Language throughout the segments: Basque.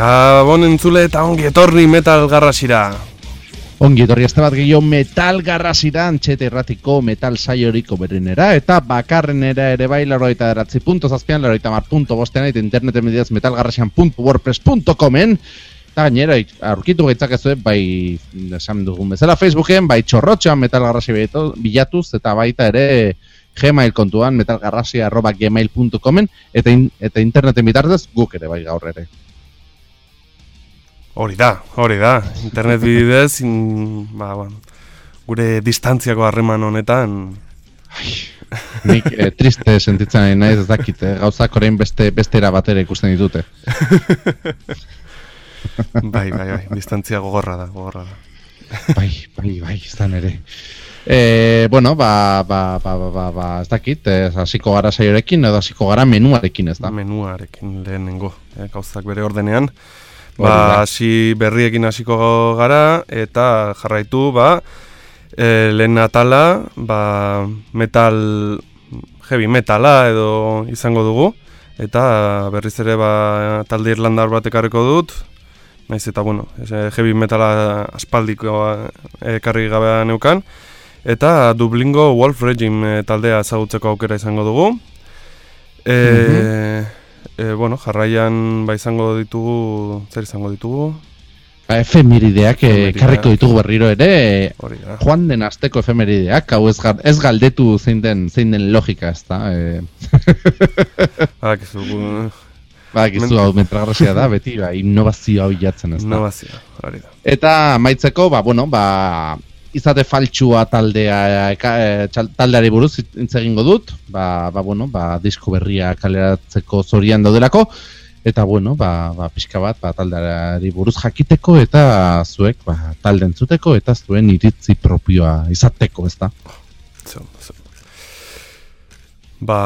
Gabon entzule eta ongi etorri metal garrasira. Ongi etorri este bat gehiago metal garrasira antxete erratiko metal saioriko berinera eta bakarrenera ere bai laroita eratzi punto zazpian, laroita mar punto bostean eta interneten mediaz metalgarrasian.wordpress.comen eta gainera aurkitu gaitzak bai esan dugun bezala Facebooken, bai txorrotxoan metal garrasi bilatuz eta baita ere gmail kontuan metalgarrasia arroba gmail.comen eta, in, eta interneten bitartez guk ere bai gaur ere. Hori da, hori da. Internet bidez, in, ba, ba, gure distantziako harreman honetan... Nik eh, triste sentitzen nahi ez dakit, eh? gauzak orain beste, bestera batera ikusten ditute. bai, bai, bai, distantzia gogorra da, gogorra da. bai, bai, bai, izan ere. E, bueno, ba, ba, ba, ba, ba, ba, ez dakit, hasiko gara saiorekin, edo hasiko gara menuarekin, ez da? Menuarekin lehenengo, eh, gauzak bere ordenean. Ba, hasi berriekin hasiko gara eta jarraitu ba e, lehen atala ba, metal heavy metala edo izango dugu. Eta berriz ere ba, talde irlandar bat ekarriko dut. Naiz eta bueno, heavy metala aspaldiko ekarri gabe neukan. Eta Dublingo Wolf Regime taldea ezagutzeko aukera izango dugu. E, mm e, bueno, jarraian ba izango ditugu, zer izango ditugu? Ba, efemerideak karriko ditugu berriro ere, joan den asteko efemerideak, hau ez, ez galdetu zein den, zein den logika ez da. E... ba, kizu, ba, kizu, hau metragrazia da, beti, ba, innovazioa bilatzen ez da. Innovazioa, hori da. Eta maitzeko, ba, bueno, ba, izate faltsua taldea e, taldeari buruz hitz egingo dut, ba, ba, bueno, ba, disko berria kaleratzeko zorian daudelako, eta bueno, ba, ba, pixka bat ba, taldeari buruz jakiteko eta zuek ba, talde entzuteko eta zuen iritzi propioa izateko, ez da? Ba,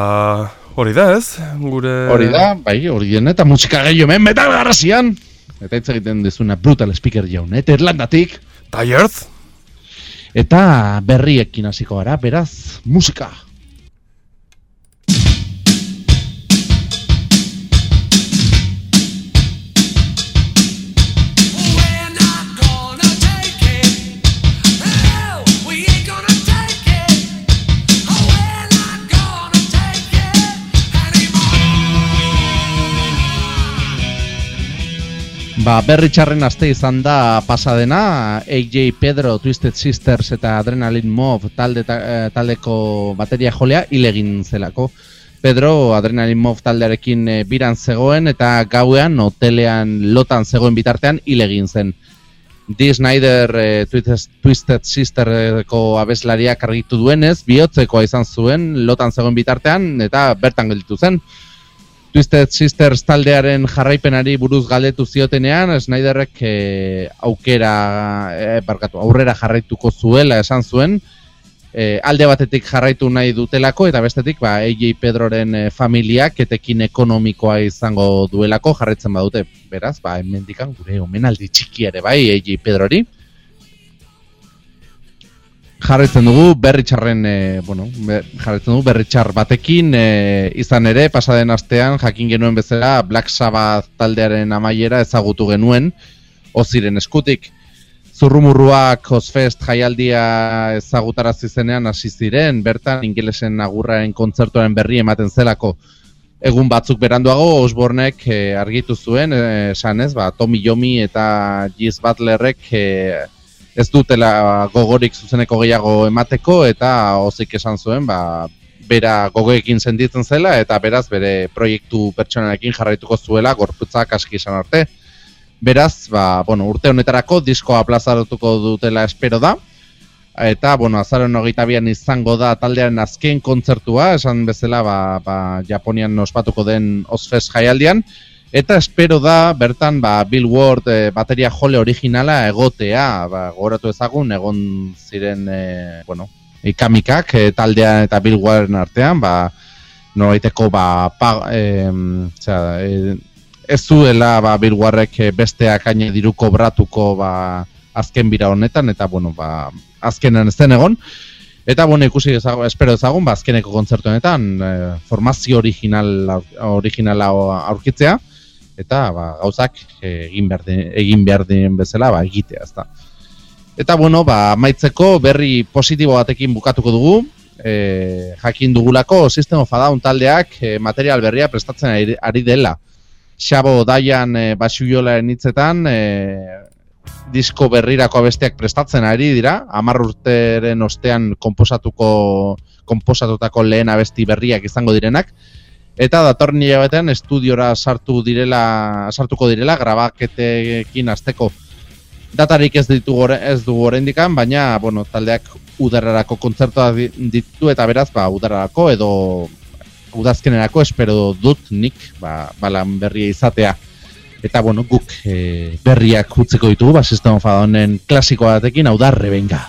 hori da ez, gure... Hori da, bai, hori den, eta musika gehiago men metal garrasian! Eta hitz egiten dezuna brutal speaker jaun, eta Irlandatik... Tired? Eta berriekin hasiko gara, beraz, musika! Ba, berri txarren aste izan da pasadena, AJ Pedro, Twisted Sisters eta Adrenaline Mob talde, eh, taldeko bateria jolea hilegin zelako. Pedro, Adrenaline Mob taldearekin e, biran zegoen eta gauean, hotelean lotan zegoen bitartean hilegin zen. Dee Snyder e, Twisted, Twisted Sisterko abeslaria kargitu duenez, bihotzekoa izan zuen lotan zegoen bitartean eta bertan gelditu zen. Twisted Sisters taldearen jarraipenari buruz galdetu ziotenean, Snyderrek e, aukera, e, barkatu, aurrera jarraituko zuela esan zuen, e, alde batetik jarraitu nahi dutelako, eta bestetik, ba, AJ Pedroren familiak etekin ekonomikoa izango duelako jarraitzen badute, beraz, ba, hemendikan gure omenaldi txiki ere bai, AJ Pedrori jarretzen dugu berritxarren, e, bueno, jarretzen dugu berritxar batekin, e, izan ere, pasaden astean, jakin genuen bezala, Black Sabbath taldearen amaiera ezagutu genuen, oziren eskutik. Zurrumurruak Ozfest jaialdia ezagutarazi zenean hasi ziren, bertan ingelesen agurraren kontzertuaren berri ematen zelako. Egun batzuk beranduago, Osbornek e, argitu zuen, esan ez, ba, Tommy Yomi eta Giz Butlerrek e, ez dutela gogorik zuzeneko gehiago emateko eta hozik esan zuen ba, bera gogoekin sentitzen zela eta beraz bere proiektu pertsonalekin jarraituko zuela gorputzak aski esan arte. Beraz, ba, bueno, urte honetarako diskoa plazaratuko dutela espero da. Eta, bueno, azaren hogeita bian izango da taldearen azken kontzertua, esan bezala, ba, ba, Japonian ospatuko den Ozfest jaialdian. Eta espero da, bertan, ba, Bill Ward e, bateria jole originala egotea, ba, goratu ezagun, egon ziren, e, bueno, ikamikak e, taldea eta Bill Warden artean, ba, noraiteko, ba, pa, e, e, ez zuela, ba, Bill Wardek besteak aine diruko bratuko, ba, azken bira honetan, eta, bueno, ba, azkenen ez egon. Eta, bueno, ikusi ezagun, espero ezagun, ba, azkeneko kontzertu honetan, formazio original, originala aurkitzea. Eta ba, gauzak egin behar, den, egin behar den bezala ba, egitea, ezta. Eta bueno, ba, maitzeko berri positibo batekin bukatuko dugu, e, jakin dugulako System of a Down taldeak e, material berria prestatzen ari, dela. Xabo Daian e, basuiolaren hitzetan, e, disko berrirako abesteak prestatzen ari dira, amar urteren ostean komposatuko, komposatutako lehen abesti berriak izango direnak, eta datorren hilabetean estudiora sartu direla, sartuko direla grabaketekin azteko datarik ez ditu gore, ez du oraindikan, baina bueno, taldeak udararako kontzertua ditu eta beraz ba udararako edo udazkenerako espero dut nik ba, balan berria izatea. Eta bueno, guk e, berriak utzeko ditugu, ba, sistema fadonen klasiko batekin, hau da, rebenga.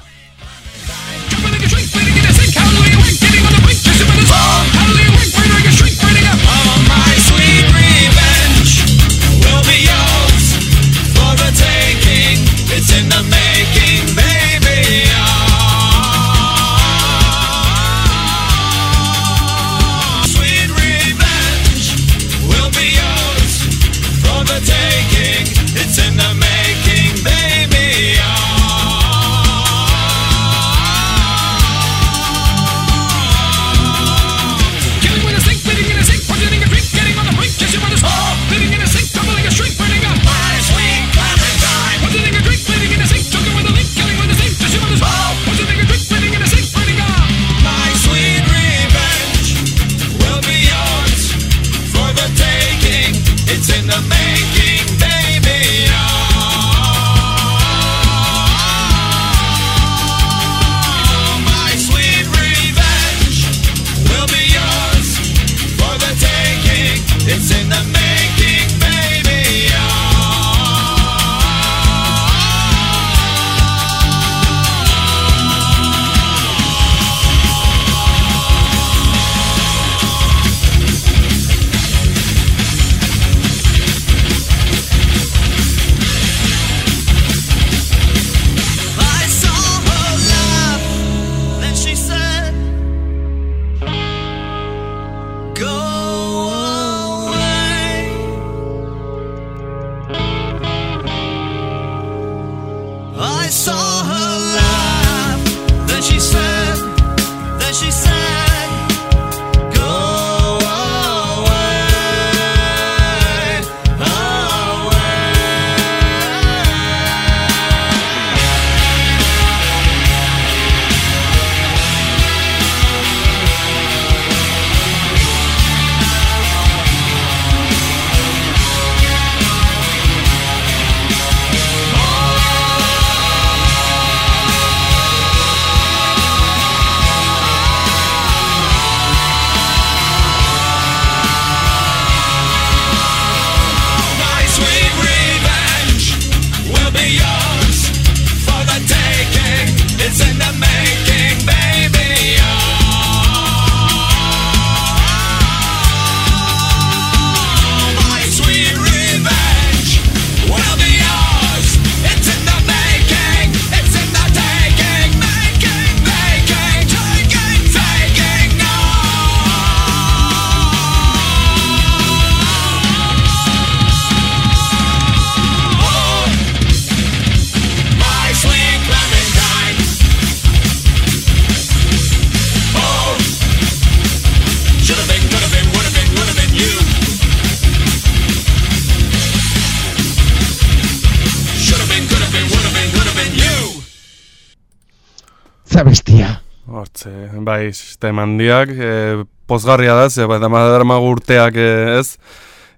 Bai, sistema handiak, e, pozgarria da, ze bai, dama urteak e, ez,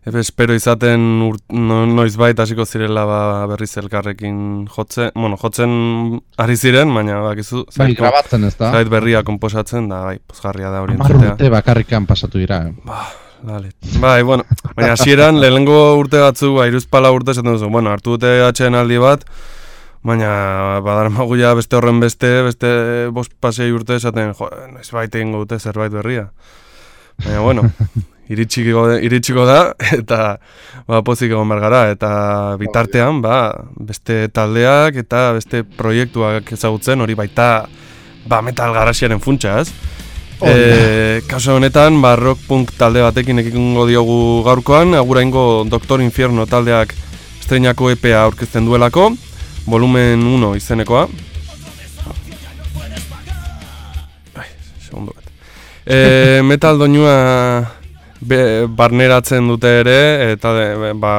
e, espero izaten ur, no, noiz baita hasiko zirela ba, berriz elkarrekin jotze, bueno, jotzen ari ziren, baina bakizu, bai, grabatzen ez da. Zait berria komposatzen, da, bai, pozgarria da hori entzutea. urte bakarrikan pasatu dira. Eh? Ba, dale. Bai, bueno, baina hasieran lehenengo urte batzu, ba, iruzpala urte esaten duzu, bueno, hartu dute atxeen aldi bat, Baina, badar maguia beste horren beste, beste bost pasei urte esaten, jo, ez baita ingo dute zerbait berria. Baina, bueno, iritsiko, iritsiko da, eta ba, pozik egon bergara, eta bitartean, ba, beste taldeak eta beste proiektuak ezagutzen, hori baita ba, metal garasiaren funtsa, ez? E, kaso honetan, ba, rock punk talde batekin ekikungo diogu gaurkoan, aguraingo Doktor Infierno taldeak estreinako EPA aurkezten duelako, volumen 1 izenekoa. Ai, segundu bat. E, metal doinua be, barneratzen dute ere, eta de, ba,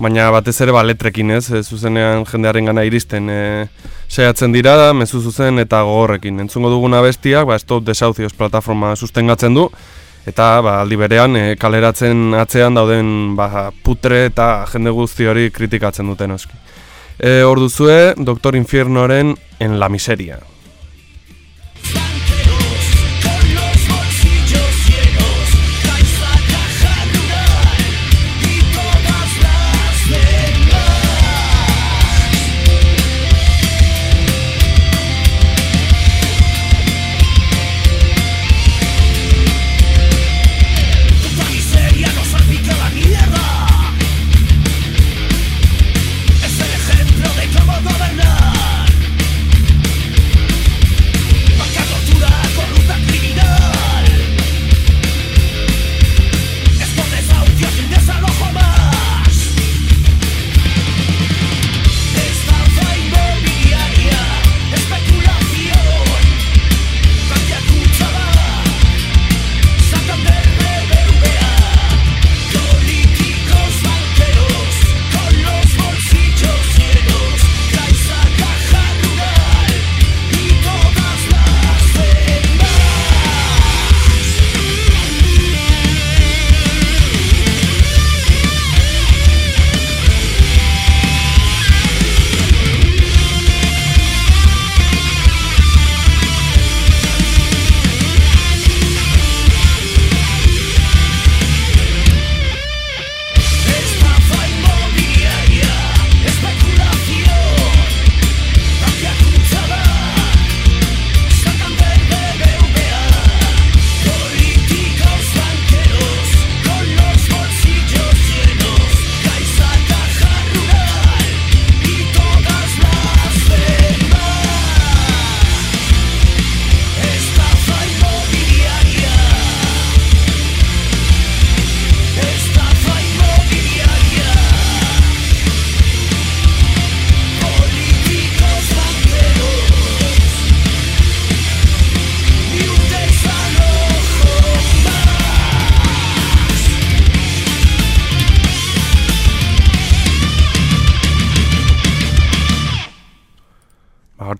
baina batez ere ba, letrekin ez, e, zuzenean jendearen gana iristen e, saiatzen dira, mezu zuzen eta gogorrekin. Entzungo duguna bestiak, ba, Stop Southioz plataforma sustengatzen du, eta ba, aldi berean e, kaleratzen atzean dauden ba, putre eta jende guzti hori kritikatzen duten oski. E, Orduzue, Doktor Infiernoren en la miseria.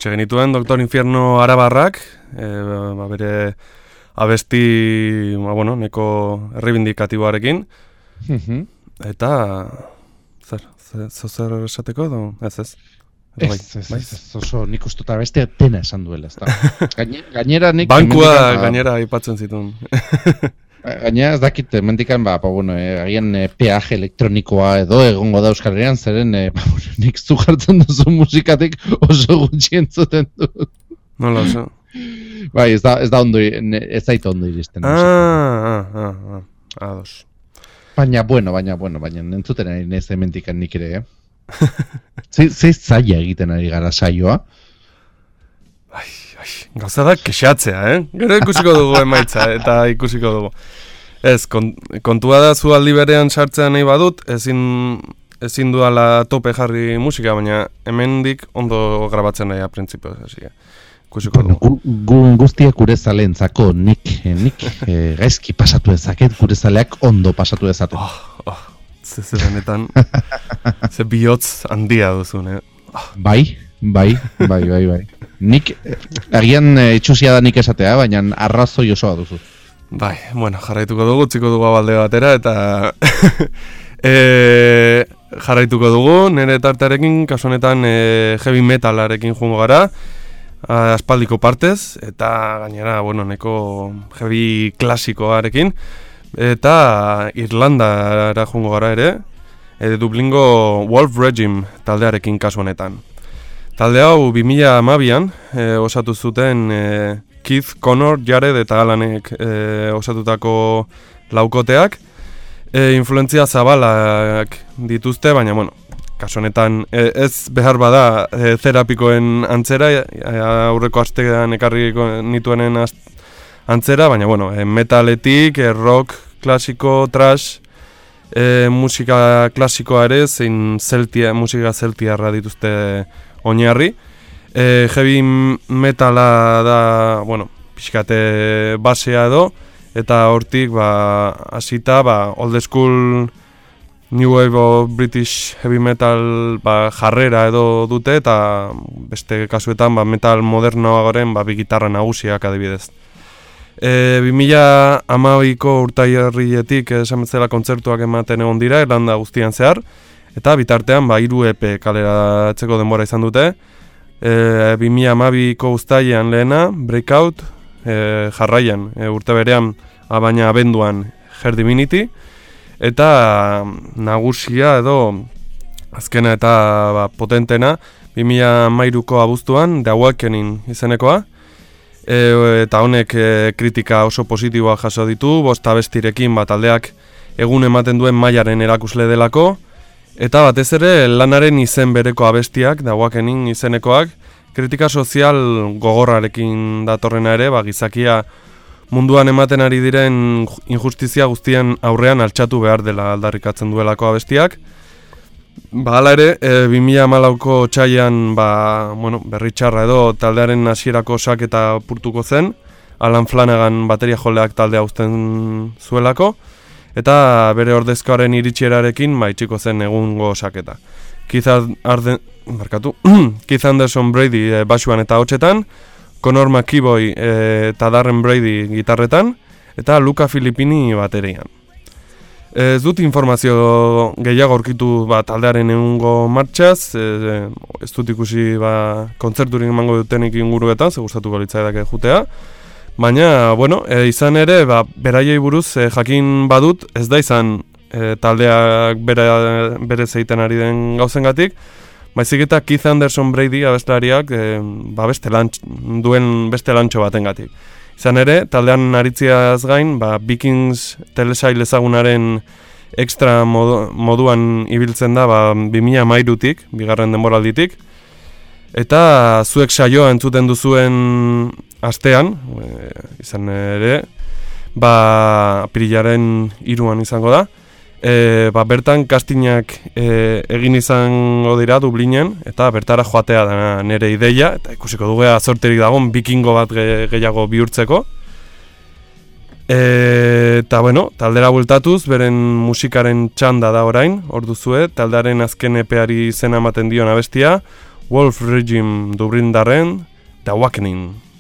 Hortxe genituen Doktor Infierno Arabarrak, e, ba, bere abesti, ba, bueno, neko erribindikatiboarekin, Mhm. eta zer, zer, zer, esateko edo, ez ez? Bai, Ez, ez, bai? ez, ez, oso nik uste eta beste dena esan duela, ez da. Gaine, gainera nik... Bankua ba, gainera aipatzen zituen. Gainera ez dakit, mendikan, ba, ba, bueno, eh, agian eh, peaje elektronikoa edo egongo da Euskal Herrian, zeren eh, ba, bueno, nik zu jartzen duzu musikatik oso gutxi entzuten dut. Nola oso? Bai, ez da, ez da ondo, ez zait ondo iristen. Ah, musika. ah, ah, ah, ados. Baina, bueno, baina, bueno, baina, entzuten ari nez hemendikan nik ere, eh? Ze, ze zaila egiten ari gara saioa. Ai, ai, gauza da kexatzea, eh? Gero ikusiko dugu emaitza, eta ikusiko dugu. Ez, kon, kontua da zu aldi berean sartzea nahi badut, ezin, ezin duala tope jarri musika, baina hemendik ondo grabatzen nahi printzipioz, hasi. Ikusiko Bueno, dugu. gu, gu guztiak gure zalentzako nik, eh, nik eh, gaizki pasatu ezaket, gure zaleak ondo pasatu ezaten. Oh, oh, ze ze benetan, ze bihotz handia duzun, eh? Bai, bai, bai, bai, bai. Nik, agian eh, itxusia da nik esatea, baina arrazoi osoa duzu. Bai, bueno, jarraituko dugu, txiko dugu abalde batera, eta e, jarraituko dugu, nire tartarekin, kasu honetan e, heavy metalarekin joango gara, a- aspaldiko partez, eta gainera, bueno, neko heavy klasikoarekin, eta Irlandara joango gara ere, e, Dublingo Wolf Regime taldearekin kasu honetan. Talde hau 2012an e, osatu zuten e, Keith Connor, Jared eta Alanek e, osatutako laukoteak. E, influentzia zabalak dituzte, baina bueno, kasu honetan e, ez behar bada e, terapikoen antzera, e, aurreko astean ekarri nituenen ast, antzera, baina bueno, e, metaletik, e, rock, klasiko, trash, e, musika klasikoa ere, zein zeltia, musika zeltiarra dituzte oinarri. E, heavy metala da, bueno, pixkate basea edo, eta hortik, ba, hasita, ba, old school, new wave of British heavy metal ba, jarrera edo dute, eta beste kasuetan, ba, metal modernoa goren, ba, bi gitarra nagusiak adibidez. E, 2000 amaoiko urtaierrietik esan betzela kontzertuak ematen egon dira, Irlanda guztian zehar, eta bitartean ba, iru EP kalera etzeko denbora izan dute. E, 2000 amabiko ustaian lehena, Breakout, e, jarraian, e, urte berean, baina abenduan, Her Divinity, eta nagusia edo azkena eta ba, potentena, 2000 mairuko abuztuan, The Awakening izenekoa, e, eta honek e, kritika oso positiboa jaso ditu, bosta bestirekin bat aldeak egun ematen duen mailaren erakusle delako, eta batez ere lanaren izen bereko abestiak, dauakenin izenekoak, kritika sozial gogorrarekin datorrena ere, ba, gizakia munduan ematen ari diren injustizia guztien aurrean altxatu behar dela aldarrikatzen duelako abestiak, Ba, ala ere, e, 2008ko txaian, ba, bueno, berri txarra edo taldearen hasierako sak eta purtuko zen, Alan Flanagan bateria joleak taldea uzten zuelako, eta bere ordezkoaren iritsierarekin maitxiko zen egungo saketa. Keith, Arden, markatu, Keith Anderson Brady e, basuan eta hotxetan, Conor McKiboy e, eta Darren Brady gitarretan, eta Luca Filippini baterian. Ez dut informazio gehiago aurkitu ba, taldearen egungo martxaz, e, ez dut ikusi ba, kontzerturik emango dutenik inguruetan, ze gustatuko litzaidak jutea. Baina, bueno, e, izan ere, ba, beraiei buruz e, jakin badut, ez da izan e, taldeak bere, bere zeiten ari den gauzengatik, Baizik eta Keith Anderson Brady abestlariak e, ba beste lantx, duen beste lantxo batengatik. Izan ere, taldean aritziaz gain, ba, Vikings telesail ezagunaren extra moduan ibiltzen da ba, 2000 mairutik, bigarren denboralditik. Eta zuek saioa entzuten duzuen astean, e, izan ere, ba, pirilaren iruan izango da, e, ba, bertan kastinak e, egin izango dira Dublinen eta bertara joatea da nere ideia eta ikusiko dugu azorterik dagoen bikingo bat gehiago bihurtzeko. E, eta bueno, taldera bultatuz beren musikaren txanda da orain hor duzue, taldaren azken epeari izena ematen dion abestia Wolf Regime Dubrindarren The Awakening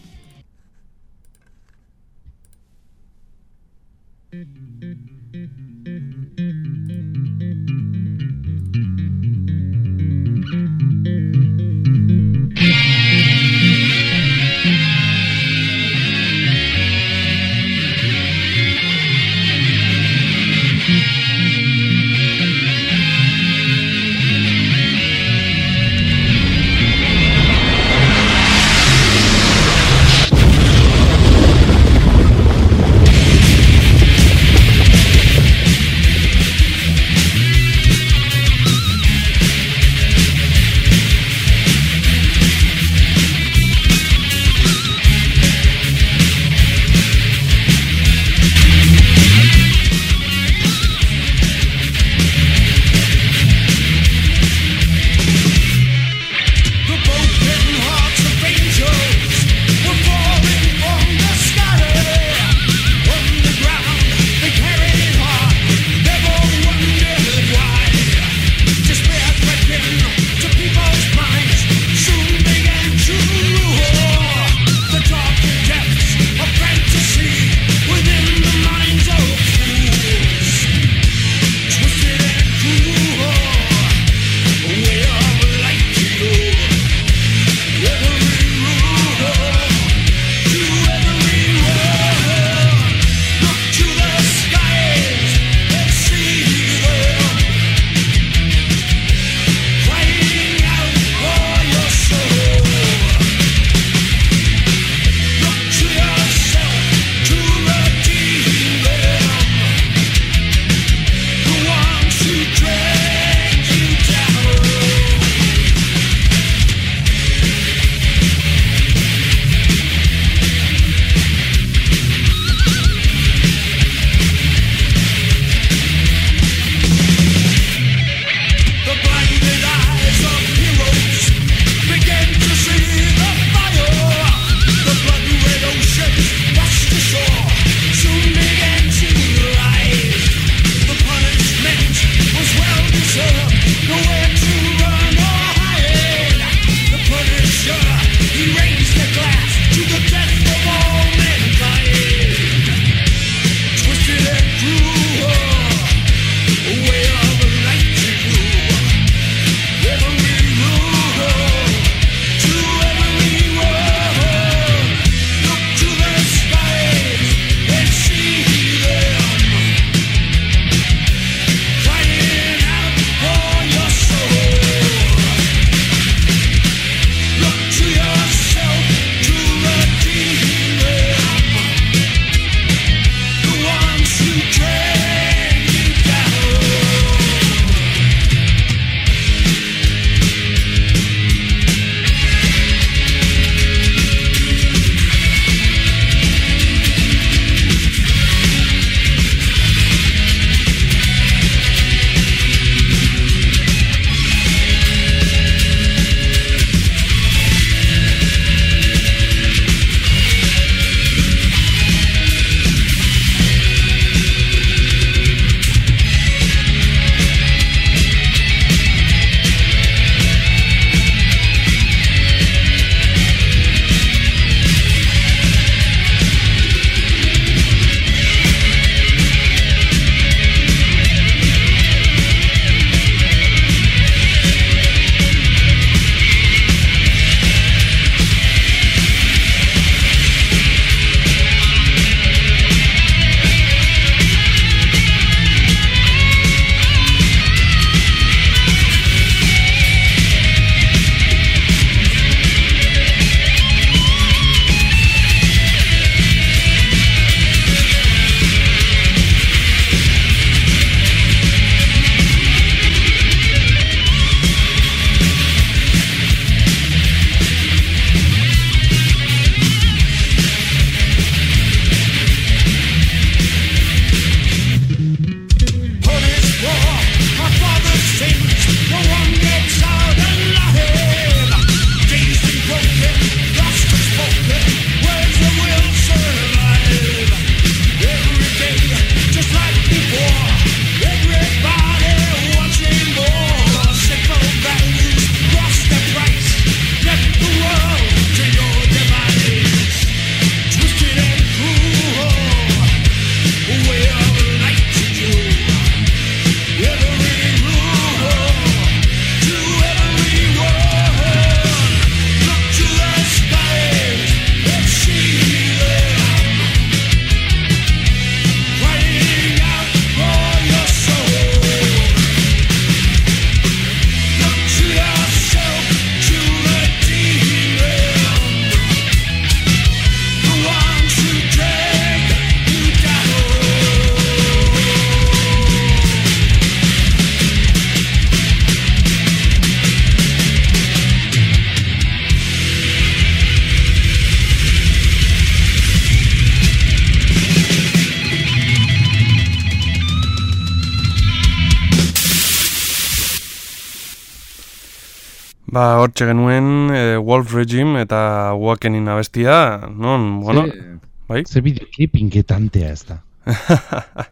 hortxe genuen e, Wolf Regime eta Wakenin abestia, non, bueno, Ze- bai? Ze bideoklip inketantea ez da.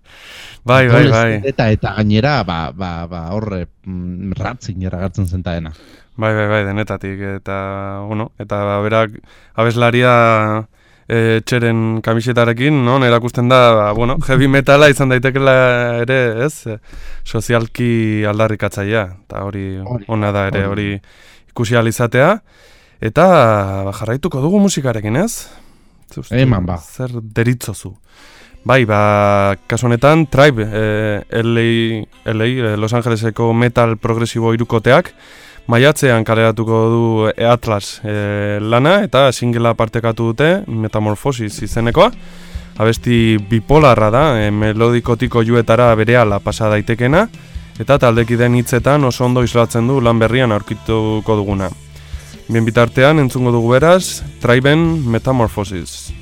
bai, bai, bai, Eta, eta gainera, ba, ba, ba, horre, mm, ratzin eragartzen zen dena. bai, bai, bai, denetatik, eta, bueno, eta berak abeslaria e, txeren kamisetarekin, non, erakusten da, ba, bueno, heavy metala izan daitekela ere, ez, sozialki aldarrikatzailea, eta hori Hori, ona da ere, hori. hori ikusi ahal izatea, eta ba, jarraituko dugu musikarekin, ez? Ze uste, Eman ba. Zer deritzozu. Bai, ba, kasu honetan, Tribe, e, LA, LA, e, Los Angeleseko metal progresibo irukoteak, maiatzean kaleratuko du Atlas e, lana, eta singela partekatu dute, Metamorphosis izenekoa. Abesti bipolarra da, e, melodikotiko juetara berehala pasa daitekena, eta taldekideen hitzetan oso ondo islatzen du lan berrian aurkituko duguna. Bien bitartean entzungo dugu beraz, Triben Metamorphosis.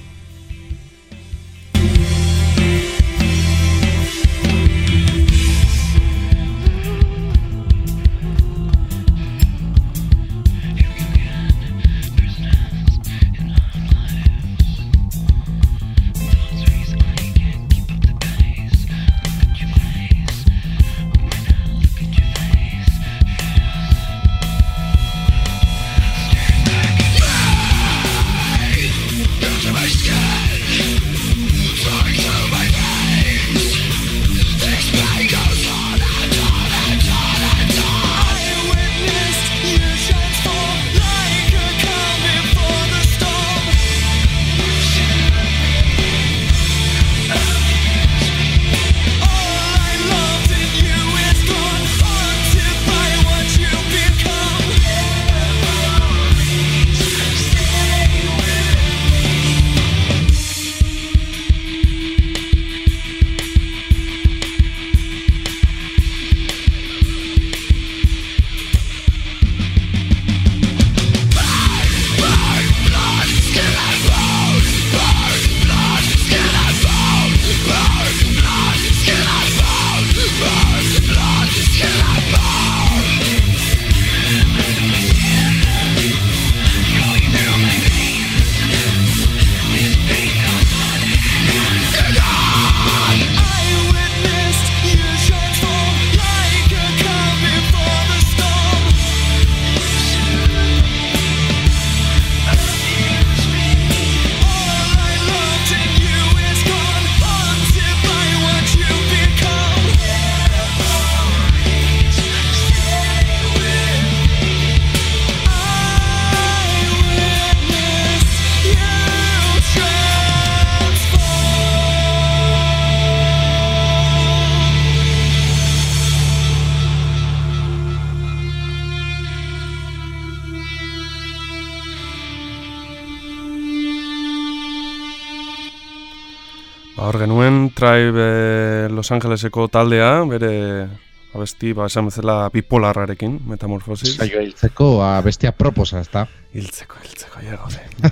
Tribe eh, Los Angeleseko taldea, bere abesti, ba, esan bezala bipolarrarekin, metamorfosis. Saio hiltzeko bestia proposa, ez da? Hiltzeko, hiltzeko, ja.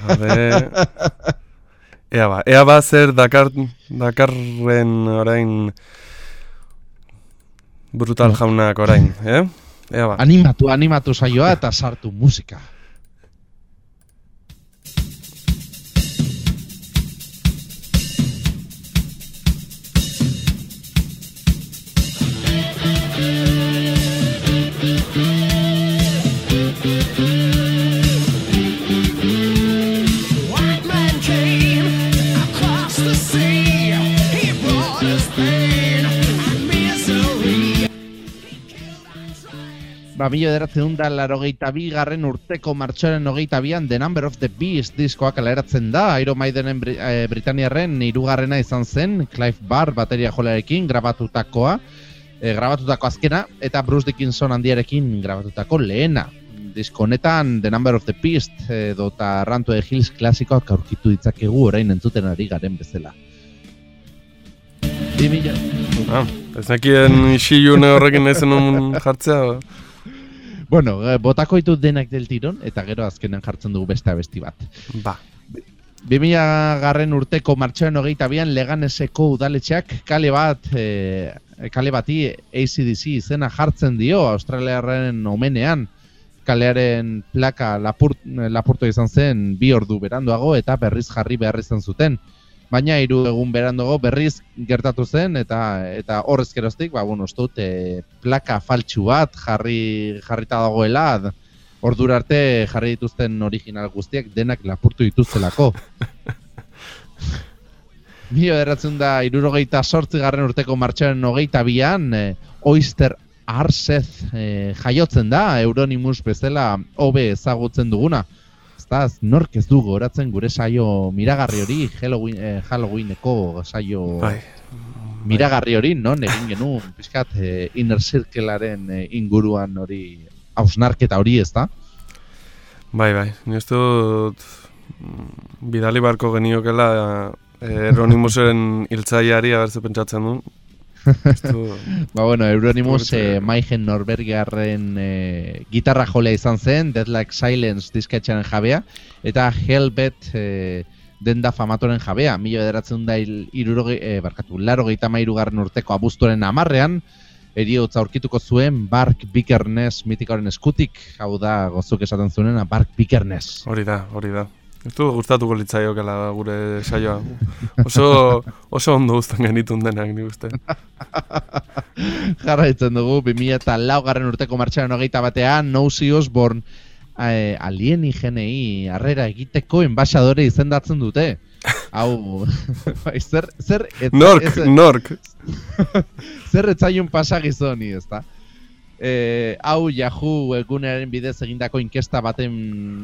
Gaude. Ea ba, ea ba zer Dakar, Dakarren orain brutal jaunak orain, eh? Ea ba. Animatu, animatu saioa eta sartu musika. Ba, mila ederatzen da larogeita garren urteko martxoaren hogeita bian The Number of the Beast diskoa kaleratzen da, Iron Maidenen Bri eh, Britaniarren hirugarrena izan zen, Clive Barr bateria jolarekin grabatutakoa, eh, grabatutako azkena, eta Bruce Dickinson handiarekin grabatutako lehena. Disko honetan The Number of the Beast edo eta Run to the Hills klasikoak aurkitu ditzakegu orain entzuten ari garen bezala. Bi mila... Ah, ez nekien isilune horrekin un jartzea. Bueno, eh, botako ditut denak del tiron, eta gero azkenen jartzen dugu beste abesti bat. Ba, 2000 garren urteko martxoaren hogeita bian Leganeseko udaletxeak kale bat, e, kale bati ACDC izena jartzen dio Australiarren omenean. kalearen plaka lapurt, lapurtu izan zen bi ordu beranduago eta berriz jarri behar izan zuten. Baina hiru egun beranduago berriz gertatu zen eta eta horrez geroztik, ba bueno, uste dut e, plaka faltsu bat jarri jarrita dagoela ordura arte jarri dituzten original guztiak denak lapurtu dituztelako. Mila beratzen da irurogeita sortzi garren urteko martxaren hogeita bian, e, Oyster Arsez e, jaiotzen da, Euronimus bezala hobe ezagutzen duguna. Ezta, nork ez du goratzen gure saio miragarri hori, Halloween, e, Halloweeneko saio Bai, miragarri hori, non egin genuen, pixkat, e, Inner Circlearen e, inguruan hori, hausnarketa hori, ez da? bai, bai. Ni uste dut mm, bidali barko geniokela eh, Eronimusen hiltzaileari abertze pentsatzen du. Ba, bueno, Euronymous eh, Maigen Norbergarren eh, gitarra jolea izan zen, Dead Like Silence disketxaren jabea, eta Hellbet eh, denda famatoren jabea, mila bederatzen da hiruroge, eh, barkatu, laro garren urteko abuztuaren amarrean, eriotza aurkituko zuen Bark Bickerness mitikoaren eskutik, hau da gozuk esaten zuenena, Bark Bickerness. Hori da, hori da. Ez du gustatuko litzaiokela gure saioa. Oso, oso ondo guztan genitun denak, nik uste. Jarraitzen dugu, 2000 eta laugarren urteko martxaren hogeita batean, Nosy Osborne eh, alienigenei harrera egiteko enbaixadore izendatzen dute. Hau, bai, zer, zer, et, Nork, ez- nork. zer etzaiun pasa gizoni, ezta? E, hau Yahoo egunearen bidez egindako inkesta baten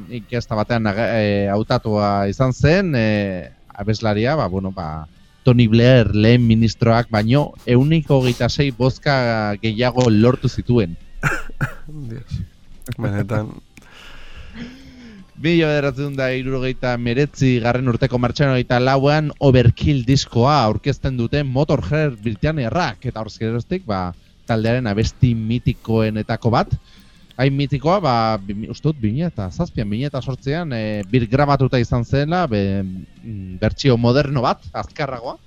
inkesta batean e, hautatua izan zen, e, abeslaria, ba, bueno, ba, Tony Blair lehen ministroak baino euniko hogeita sei bozka gehiago lortu zituen. Dios. Benetan, Mila bederatzen da irurogeita meretzi garren urteko martxan hogeita lauan Overkill diskoa aurkezten duten Motorhead Britanniarrak eta horrezkeroztik ba, taldearen abesti mitikoenetako bat. Hain mitikoa, ba, uste dut, 2000 eta zazpian, 2000 eta sortzean, e, bir grabatuta izan zela, be, mm, bertsio moderno bat, azkarragoa.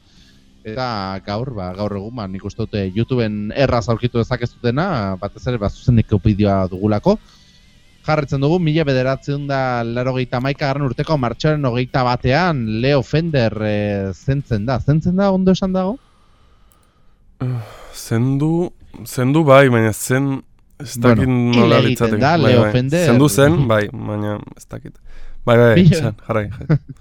Eta gaur, ba, gaur egun, ba, nik uste dut eh, YouTubeen erraz aurkitu dezakezutena, batez ere, ba, zuzeneko bideoa dugulako. Jarretzen dugu, mila bederatzen da larogeita maika garren urteko martxoaren hogeita batean Leo Fender e, zentzen da. Zentzen da, ondo esan dago? zendu, zendu bai, baina zen, ez Bueno, dakit hil nola litzateke. da, Bai, bai. Zendu zen, bai, baina ez dakit. Bai, bai, esan, jarrai.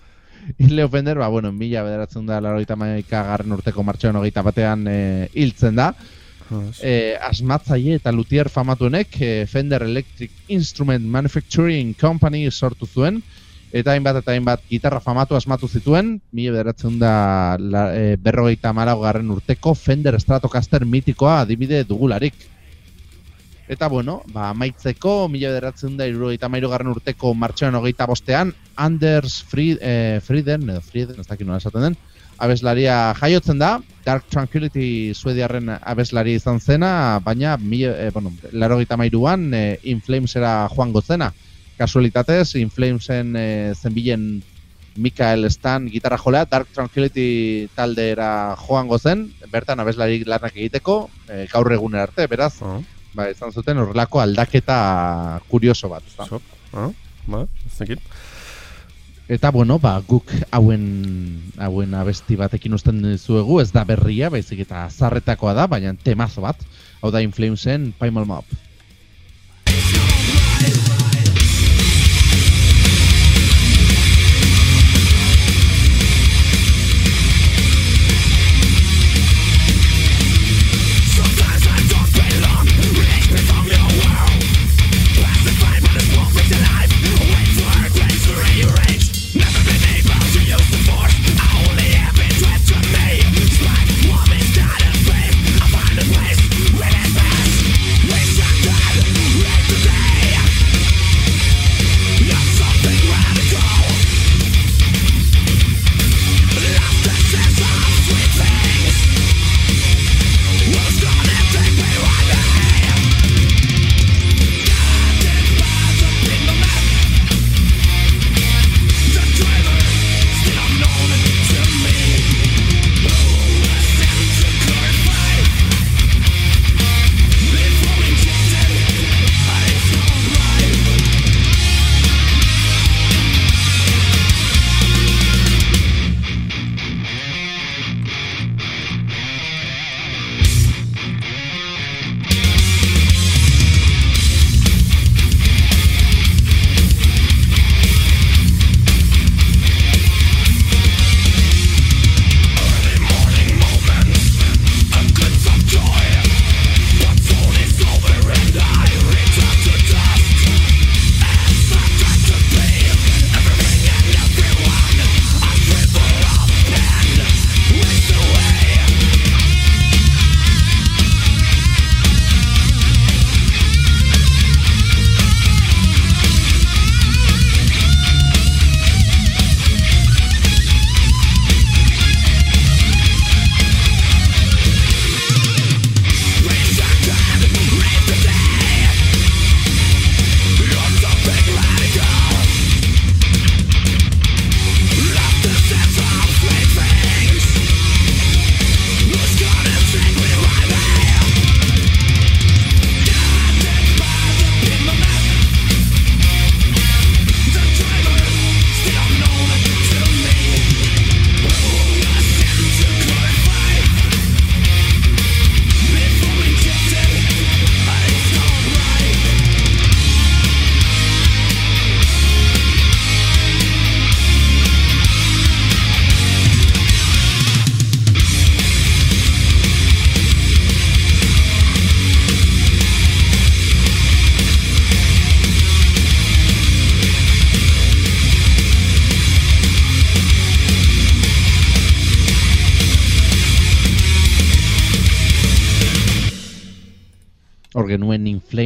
Leo Fender, ba, bueno, mila bederatzen da larogeita maika garren urteko martxoaren hogeita batean e, hiltzen da. E, asmatzaile eta luthier famatuenek e, Fender Electric Instrument Manufacturing Company sortu zuen eta hainbat eta hainbat gitarra famatu asmatu zituen, mila bederatzen da la, e, berrogeita amalau garren urteko Fender Stratocaster mitikoa adibide dugularik. Eta bueno, ba, amaitzeko, mila bederatzen da irurogeita amairu garren urteko martxoan hogeita bostean, Anders Fried, eh, Frieden, edo Frieden, ez dakit nola esaten den, abeslaria jaiotzen da, Dark Tranquility suediarren abeslari izan zena, baina, mila, eh, bueno, laro an eh, Inflamesera joango zena. Kasualitatez, Inflamesen eh, zenbilen Mikael Stan gitarra jolea, Dark Tranquility taldera joango zen, bertan abeslari lanak egiteko, eh, gaur egunera arte, beraz, Oh, ba, izan zuten horrelako aldaketa kurioso bat. ezta? sok, oh, ba, ez dakit. Eta bueno, ba, guk hauen hauen abesti batekin usten dizuegu, ez da berria, baizik eta zarretakoa da, baina temazo bat. Hau da Inflamesen Primal Mob.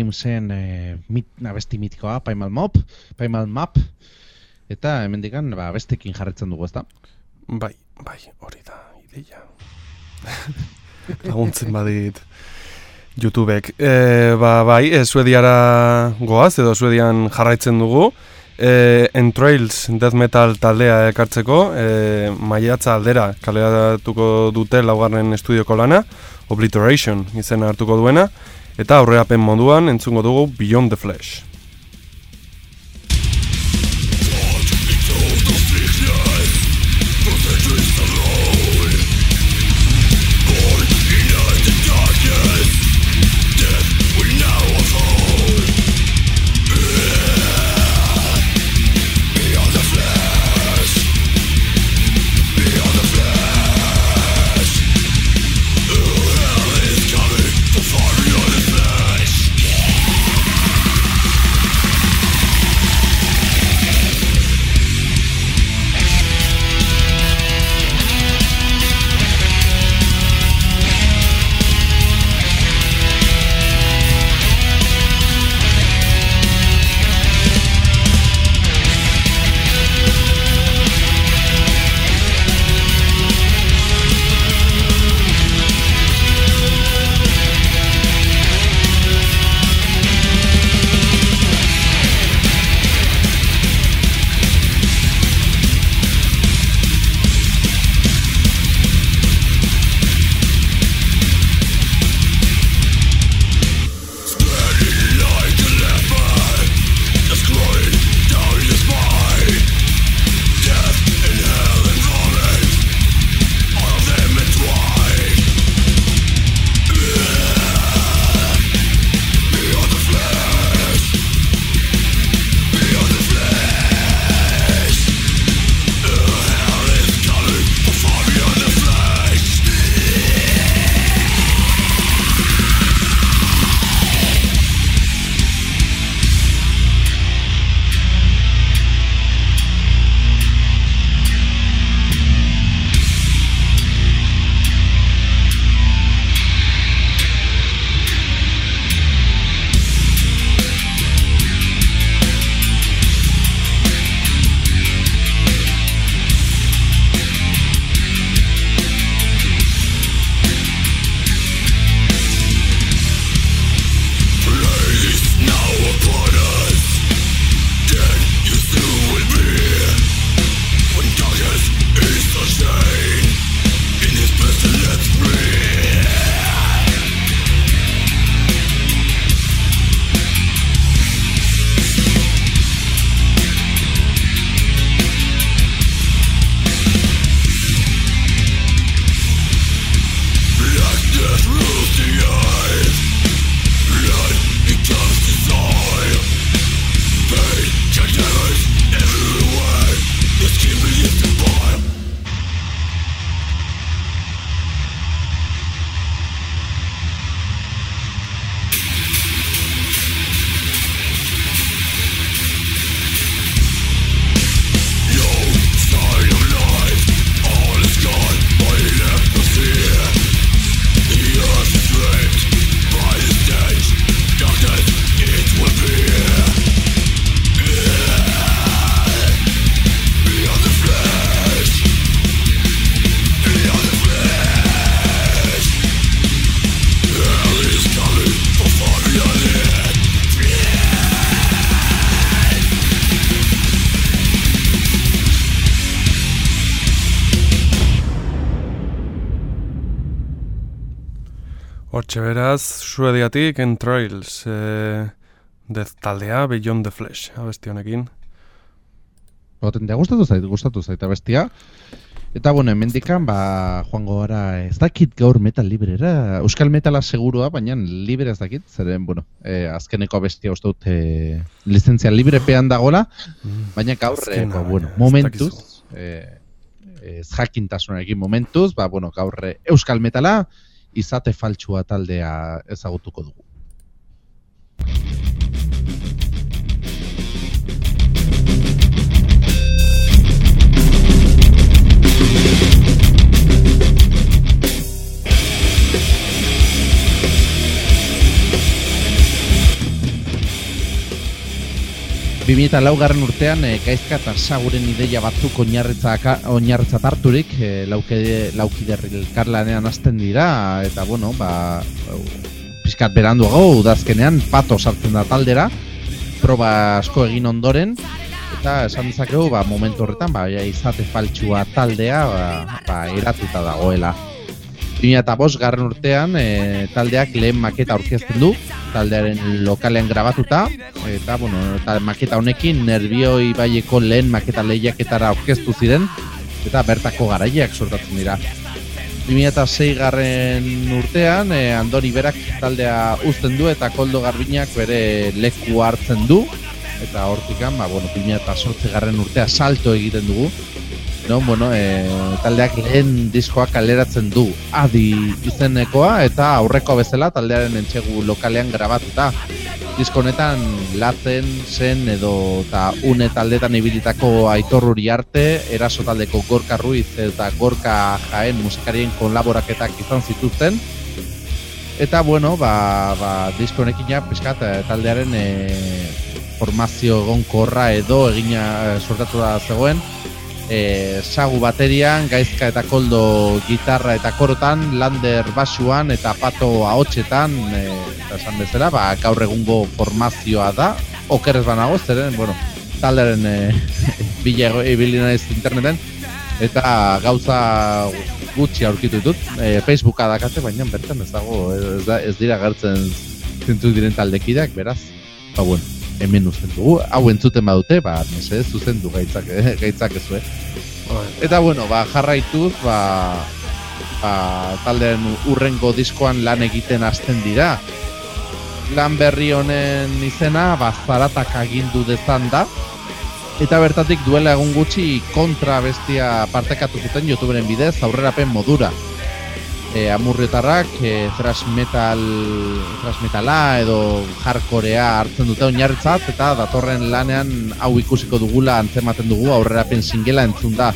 Flamesen e, mit, abesti mitikoa, Primal Mop, Primal Map, eta hemendikan ba, bestekin jarretzen dugu, ezta? Bai, bai, hori da, ideia. Laguntzen badit YouTubek. E, ba, bai, e, Suediara goaz, edo Suedian jarraitzen dugu. E, Entrails Death Metal taldea ekartzeko, e, maiatza aldera kaleratuko dute laugarren estudioko lana, Obliteration izena hartuko duena, eta aurreapen moduan entzungo dugu Beyond the Flesh. Suediatik Entrails, e, Death taldea, Beyond the Flesh, abesti honekin. Potentea gustatu zait, gustatu zait bestia. Eta bueno, hemendikan ba joango gara, ez dakit gaur metal librera, euskal metala segurua, baina libre ez dakit, zeren bueno, eh, azkeneko bestia uste dut eh, lizentzia librepean dagola, baina gaur eh, Azkena, ba, bueno, momentuz eh, ez jakintasunarekin momentuz, ba bueno, gaur eh, euskal metala izate faltsua taldea ezagutuko dugu. 2000 laugarren urtean e, gaizka eta saguren ideia batzuk oinarritzat harturik e, lauke, laukider elkarlanean hasten dira eta bueno, ba, pizkat beranduago udazkenean pato sartzen da taldera proba asko egin ondoren eta esan dezakegu ba, momentu horretan ba, izate faltsua taldea ba, ba, eratuta dagoela 2005 garren urtean e, taldeak lehen maketa aurkezten du taldearen lokalean grabatuta eta bueno, eta maketa honekin nervioi baieko lehen maketa lehiaketara aurkeztu ziren eta bertako garaileak sortatzen dira. 2006 garren urtean e, Andori berak taldea uzten du eta Koldo Garbinak bere leku hartzen du eta hortikan, ba, bueno, 2008 garren urtea salto egiten dugu no, bueno, e, taldeak lehen diskoa kaleratzen du. Adi izenekoa eta aurreko bezala taldearen entxegu lokalean grabatuta. Disko honetan latzen zen edo eta une taldetan ibilitako aitorruri arte eraso taldeko gorka ruiz eta gorka jaen musikarien kolaboraketak izan zituzten. Eta bueno, ba, ba, disko honekin ja, pizkat, eh, taldearen e, formazio egonkorra edo egina sortatu da zegoen e, sagu baterian, gaizka eta koldo gitarra eta korotan, lander basuan eta pato ahotsetan, e, eta esan bezala, ba, gaur egungo formazioa da, okerrez banago, zeren, bueno, talderen e, bila ibili naiz interneten, eta gauza gutxi aurkitu ditut, e, Facebooka dakate, baina bertan ez dago, ez, ez dira gertzen zintzuk diren taldekideak, beraz, ba, bueno, hemen uzten dugu, hau entzuten badute, ba, nese, zuzen du gaitzak, eh, gaitzak ez Eta bueno, ba, jarraituz, ba, ba, taldeen urrengo diskoan lan egiten hasten dira. Lan berri honen izena, ba, zaratak agindu dezan da. Eta bertatik duela egun gutxi kontra bestia partekatu zuten youtuberen bidez aurrerapen modura. E, amurriotarrak e, thrash metal thrash metala edo hardcorea hartzen dute oinarritzat eta datorren lanean hau ikusiko dugula antzematen dugu aurrerapen singela entzun da.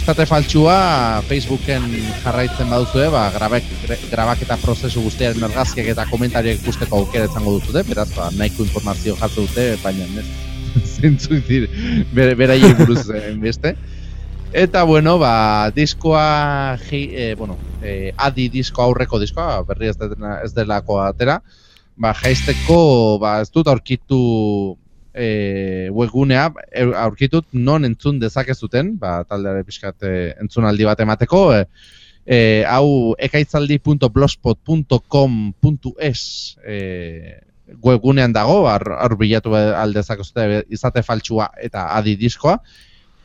Izate faltsua Facebooken jarraitzen baduzue, ba, grabek, grabaketa prozesu guztiaren argazkiak eta komentariak ikusteko aukera izango duzute, beraz, ba, nahiko informazio jartzen dute, baina ez zintzuk dir, bere, beraiei buruz eh, beste. Eta bueno, ba, diskoa, ji, e, bueno, e, adi disko aurreko diskoa, berri ez, dena, ez delako atera, ba, jaisteko, ba, ez dut aurkitu e, webgunea, e, aurkitut non entzun dezakezuten, ba, taldeare pixkat e, entzunaldi bat emateko, e, e, hau ekaitzaldi.blogspot.com.es e, webgunean dago, hor bilatu aldezakezute izate faltsua eta adi diskoa,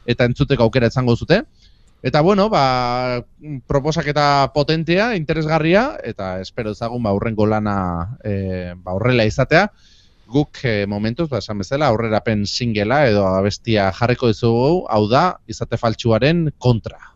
eta entzuteko aukera izango zute. Eta bueno, ba, proposaketa potentea, interesgarria, eta espero ezagun ba, urrengo lana e, ba, horrela izatea. Guk e, momentuz, ba, esan bezala, aurrerapen singela edo abestia jarriko dizugu, hau da, izate faltsuaren kontra.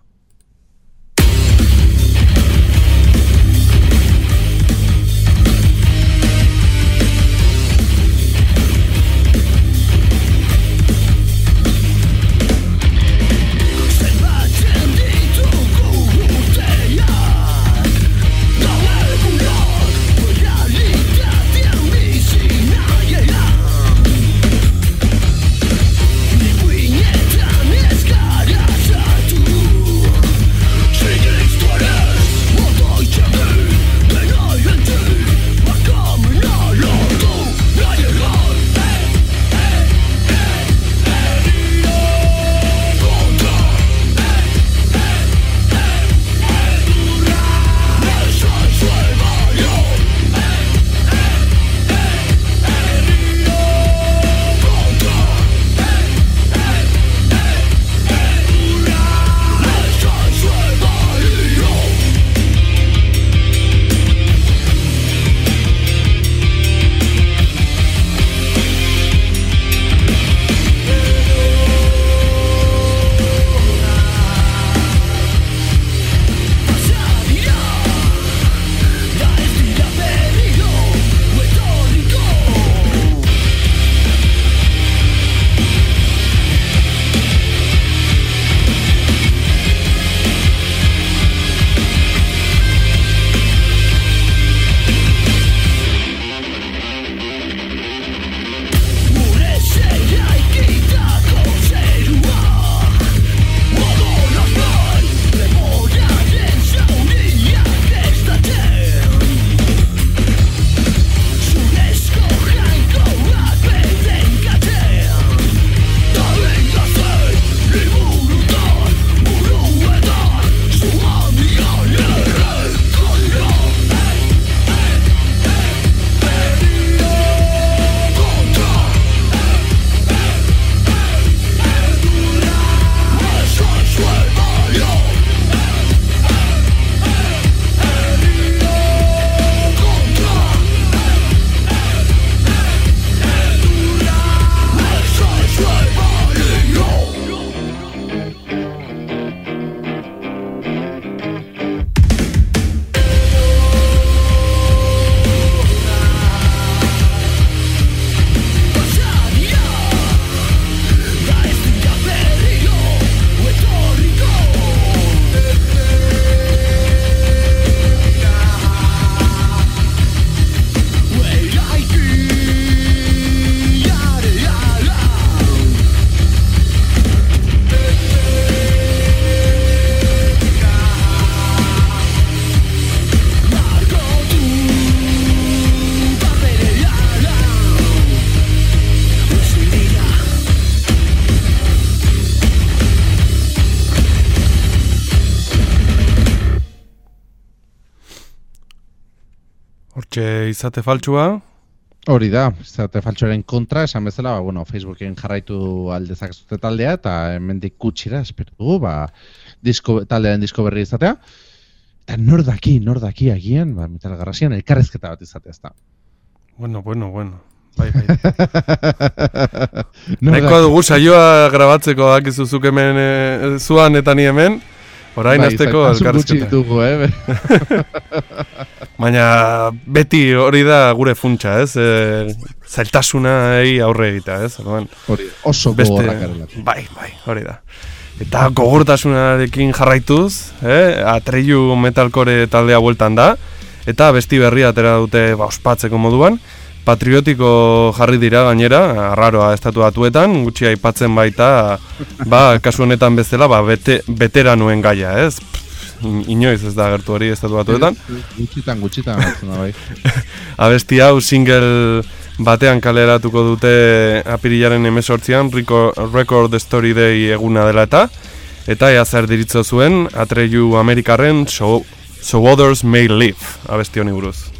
Izate faltsua, Hori da, izate faltsoaren kontra, esan bezala, ba, bueno, Facebooken jarraitu aldezak zute taldea, eta hemendik kutsira, espero dugu, ba, disko, taldearen disko berri izatea. Eta nor daki, nor daki agian, ba, metal garrasian, elkarrezketa bat izatea, ez da. bueno, bueno, bueno. Bai, bai. Nahikoa dugu saioa grabatzeko dakizu zuk hemen e, zuan eta ni hemen. Orain Bai, azteko gutxi elkarrizketa. ditugu, eh? Baina beti hori da gure funtsa, ez? E, zailtasunai aurre egita, ez? Orduan, Hori, oso beste, bai, bai, hori da. Eta gogortasunarekin jarraituz, eh? Atreyu metalcore taldea bueltan da, eta besti berria atera dute ba, ospatzeko moduan, patriotiko jarri dira gainera, arraroa estatu batuetan, gutxi aipatzen baita, ba, kasu honetan bezala, ba, bete, veteranuen gaia, ez? In- inoiz ez da gertu hori estatu batuetan. Gutxitan, gutxitan, hartzen da, bai. Abesti hau single batean kaleratuko dute apirilaren emesortzian Record Story Day eguna dela eta eta ea zer diritzo zuen Atreyu Amerikarren so, so Others May Live abesti honi buruz.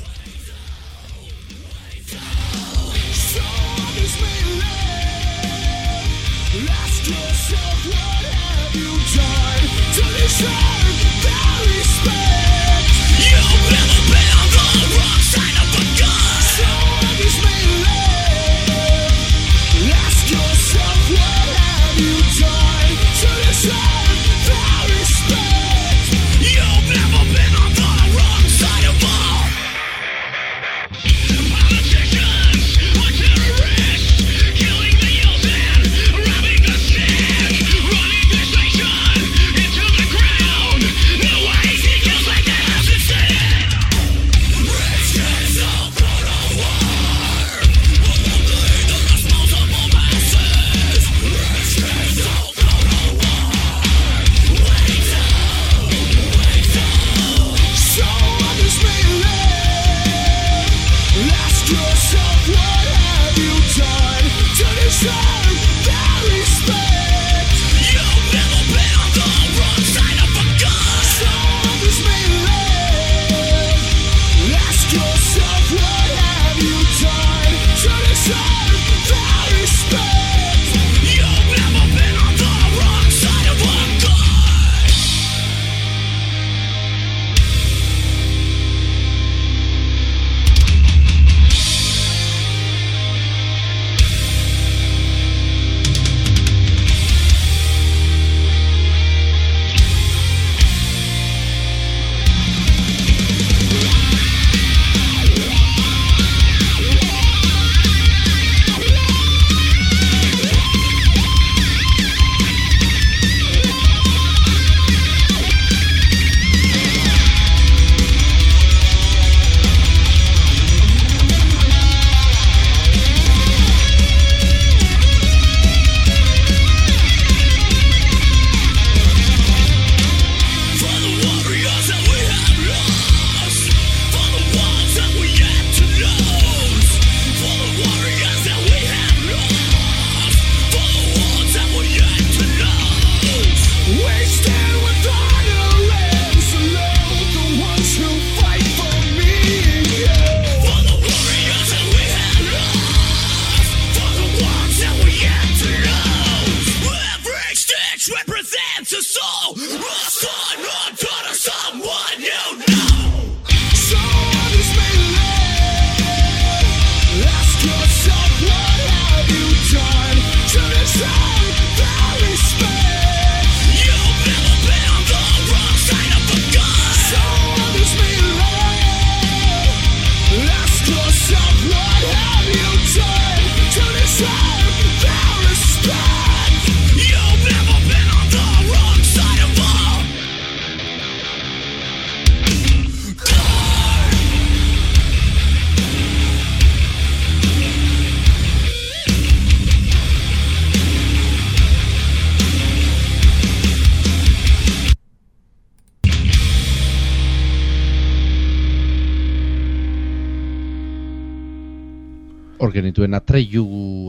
Hor genituen atreyu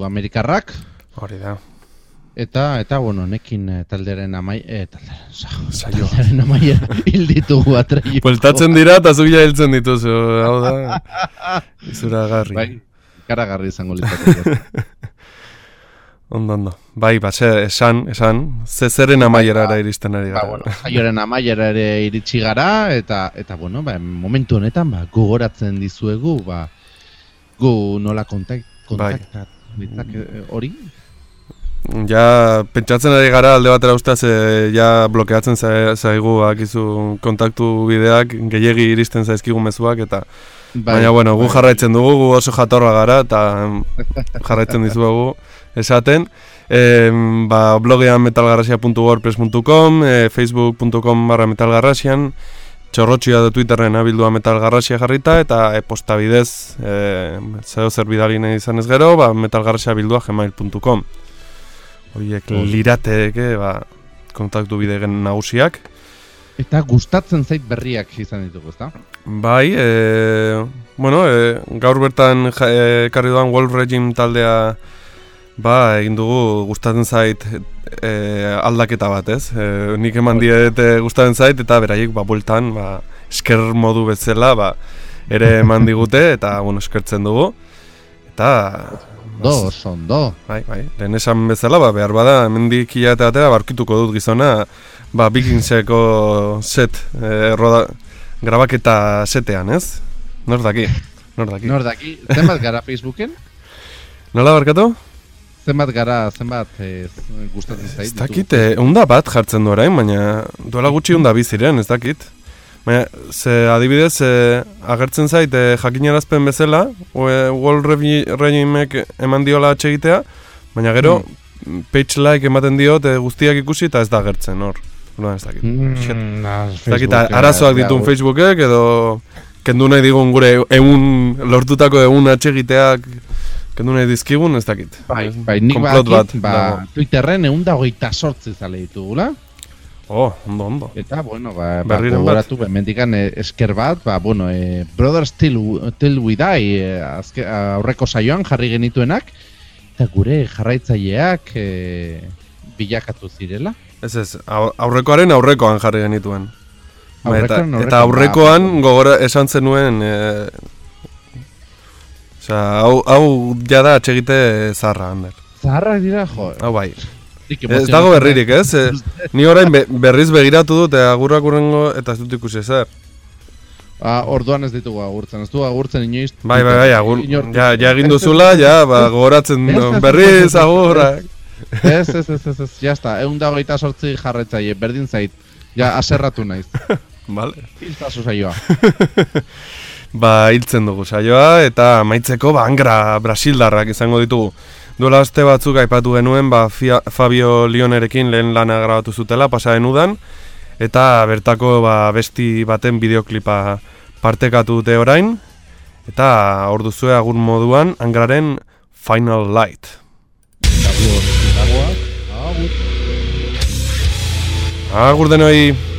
amerikarrak, Hori da. Eta, eta bueno, nekin eh, talderen amai... Eh, talderen, sa, talderen amaiera hil ditugu atreio. Bueltatzen dira eta zuk ja hiltzen dituzu, hau da, izura garri. Bai, ikaragarri izango litzateke. Ondo, ondo. Bai, ba, ze, esan, esan, ze zeren amaierara iristen ari ba, gara. bueno, saioaren amaiera ere iritsi gara, eta, eta bueno, ba, momentu honetan, ba, gogoratzen dizuegu, ba, gu nola kontak, Bai. kontaktat, ditzake, eh, hori? Ja, pentsatzen ari gara alde batera ustez, e, ja blokeatzen za- zaigu akizu kontaktu bideak, gehiegi iristen zaizkigu mezuak, eta Bai, baina, bueno, gu bai. jarraitzen dugu, gu oso jatorra gara, eta jarraitzen dizuegu esaten. E, ba, blogean metalgarrasia.wordpress.com, e, facebook.com barra metalgarrasian, txorrotxia da Twitterren abildua metalgarrasia jarrita, eta e-posta bidez, e, zeo zer bidali nahi izan ez gero, ba, metalgarrasia bildua gmail.com. Horiek lirateke, ba, kontaktu bidegen nagusiak. Eta gustatzen zait berriak izan ditugu, ezta? Bai, e, bueno, e, gaur bertan ja, e, ekarri duan Wolf Regime taldea ba, egin dugu gustatzen zait e, aldaketa bat, ez? E, nik eman diet e, gustatzen zait eta beraiek ba, bueltan ba, esker modu bezala ba, ere eman digute eta bueno, eskertzen dugu. Eta Do, oso ondo. Bai, bai, lehen esan bezala, ba, behar bada, hemendik hilate batera, barkituko dut gizona, ba, Vikingseko set, e, roda, grabaketa setean, ez? Nor daki, nor daki. Nor daki, zenbat gara Facebooken? Nola barkatu? Zenbat gara, zenbat eh, gustatzen zait? Ez dakit, e, unda bat jartzen du orain, baina duela gutxi unda biziren, ez dakit. Baina, ze adibidez, e, agertzen zait, e, jakinarazpen bezala, e, World Regimek eman diola atxegitea, baina gero, page like ematen diot e, guztiak ikusi eta ez da agertzen, hor. Orduan ez dakit. Mm, ah, Ez dakit, arazoak eh, ditun Facebookek edo kendu nahi digun gure egun lortutako egun atxegiteak kendu nahi dizkigun, ez dakit. Bai, bai, nik badakit, bat ba. Twitterren egun da hogeita sortzi zale ditugula, Oh, ondo, ondo. eta, bueno, ba, ba bat. ba, mendikan eh, esker bat, ba, bueno, eh, Brothers Till, Till We Die, eh, azke, aurreko saioan jarri genituenak, eta gure jarraitzaileak eh, bilakatu zirela. Ez ez, au- aurrekoaren aurrekoan jarri genituen. Ba, eta, Aurrekoaren eta aurrekoan, aurrekoan ba, gogora esan zenuen e, hau, hau jada atxegite zarra, Ander. Zaharrak dira, jo. Hau bai. Ez dago berririk, ez? Ni orain be, berriz begiratu dut, e, agurrak urrengo eta ez dut ikusi zer. Ah, orduan ez ditugu agurtzen, ez du agurtzen inoiz. Bai, bai, bai, agur, ja, ja egin duzula, ja, ba, gogoratzen berriz agurrak. Ez, ez, ez, ez, ez, jazta, egun da hogeita sortzi jarretzaile, berdin zait, ja, aserratu naiz. Vale. Hiltazu saioa. Ba, hiltzen dugu saioa, eta amaitzeko ba, angra brasildarrak izango ditugu. Duela aste batzuk aipatu genuen, ba, Fia, Fabio Lionerekin lehen lana grabatu zutela, pasaren udan, eta bertako ba, besti baten bideoklipa partekatu dute orain, eta hor duzue agur moduan angraren Final Light. Agur denoi!